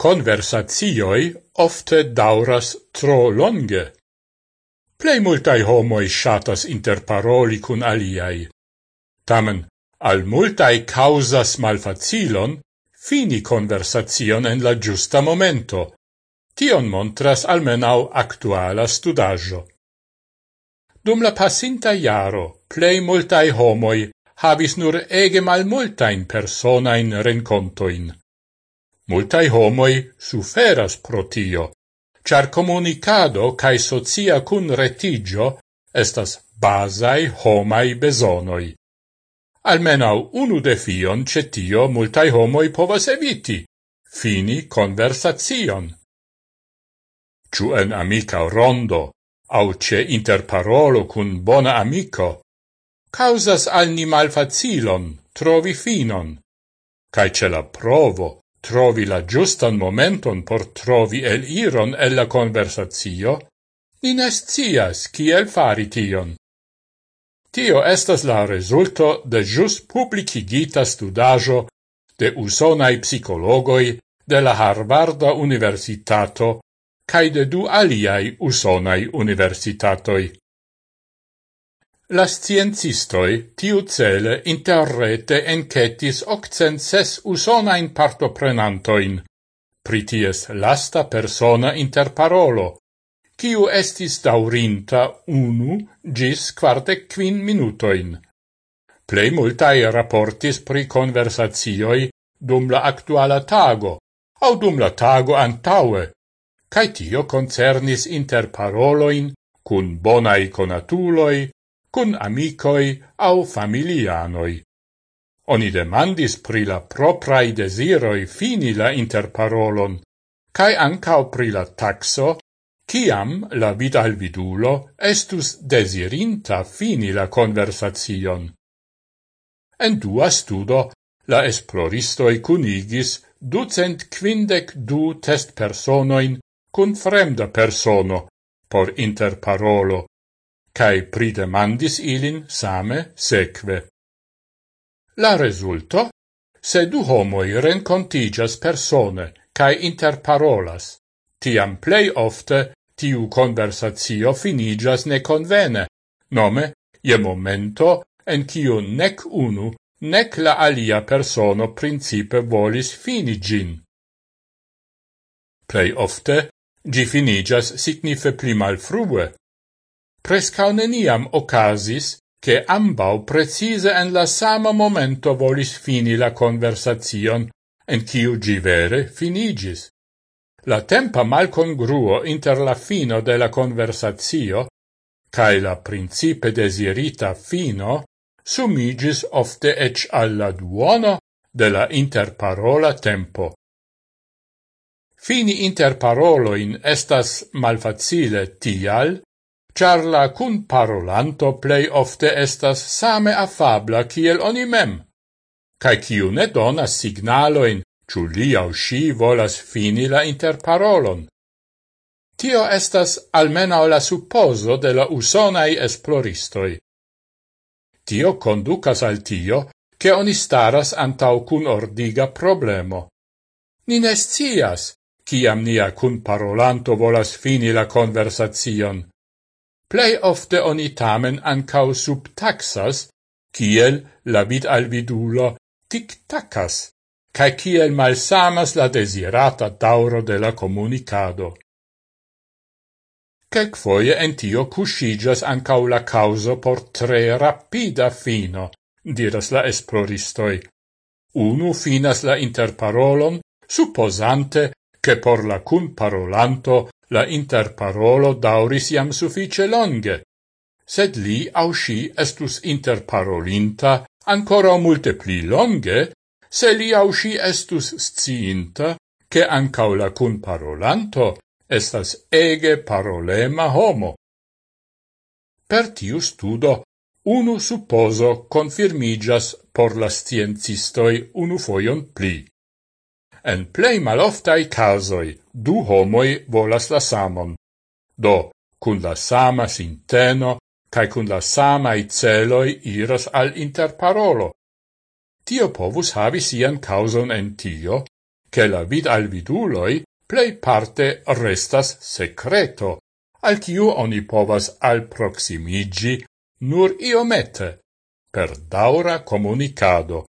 conversazioi ofte dauras tro longe. Plei multai homoi shatas interparoli cun aliai. Tamen, al multai causas malfacilon, fini conversazion en la giusta momento. Tion montras almenau actuala studaggio. Dum la passinta iaro, plei multai homoi havis nur ege mal multain personain rencontoin. Multai homoi suferas pro tio, char comunicado cae socia cun retigio estas basai homai besonoi. Almenau unu defion cetio multai homoi povas eviti, fini conversazion. Ciu en amica rondo, au ce interparolo cun bona amico, causas al ni malfacilon trovi finon, cae ce la provo trovi la giustan momenton por trovi el iron el la conversatio, ni nescias kiel fari tion. Tio estas la resulto de jus publicigita studajo de usonai psicologoi de la Harvarda Universitato cae de du aliai usonai universitatoi. La sciencistoi tiu cele interrete encetis occent ses usonain partoprenantoin, prities lasta persona interparolo, kiu estis daurinta unu gis quarte quin minutoin. Plei multae raportis pri conversatioi dum la actuala tago, au dum la tago antaue, cae tio concernis interparoloin cun bonai conatuloi, cun amicoi au familianoi. Oni demandis pri la proprai desiroi fini la interparolon, cae ancao pri la taxo, ciam la vidalvidulo estus desirinta fini la conversazion. En dua studo, la esploristoi cunigis ducent quindec du test personoin cun fremda persono por interparolo, cae pridemandis ilin same seque. La resulto? Se du homoi rencontigas persone cae interparolas, tiam plei ofte tiu conversatio finigas neconvene, nome, je momento en ciu nec unu, nec la alia persono principe volis finigin. Plei ofte, gi finigas signife pli malfrue, prescau neniam ocasis che ambau precise en la sama momento volis fini la conversazion, en ciu gi vere finigis. La tempa malcongruo inter la fino de la conversazio cae la principe desirita fino sumigis ofte ec alla duono de la interparola tempo. Fini interparoloin estas malfacile tial, char la cun parolanto plei ofte estas same affabla kiel oni mem, cae ciu ne donas signaloin, ciu li au sci volas fini la interparolon. Tio estas almena la supposo de la usonai esploristoi. Tio conducas al tio, che oni staras antau cun ordiga problemo. Ni ne scias, ciam nia cun parolanto volas fini la conversazion. Plei ofte oni tamen ancau subtaxas, kiel la vid al vidulo tic-tacas, cae kiel malsamas la desirata dauro de la comunicado. Quelc foie entio cuscigas ancau la causo por tre rapida fino, diras la esploristoi. Unu finas la interparolon, supposante che por la cun parolanto La interparolo dauris iam suffice longe, sed li au sci estus interparolinta ancora multe pli longe, se li au sci estus sciinta che ancau la cun parolanto estas ege parolema homo. Per tiu studo, unu supposo confirmigas por la sciencistoi unu foion pli en plei maloftai casoi du homoi volas la samon. Do, cun la sama sinteno, cae cun la samai celoi iras al interparolo. Tio povus havi sian causon en tio, che la vid al viduloi plei parte restas secreto, al quiu oni povas al proximigi nur iomete, per daura comunicado.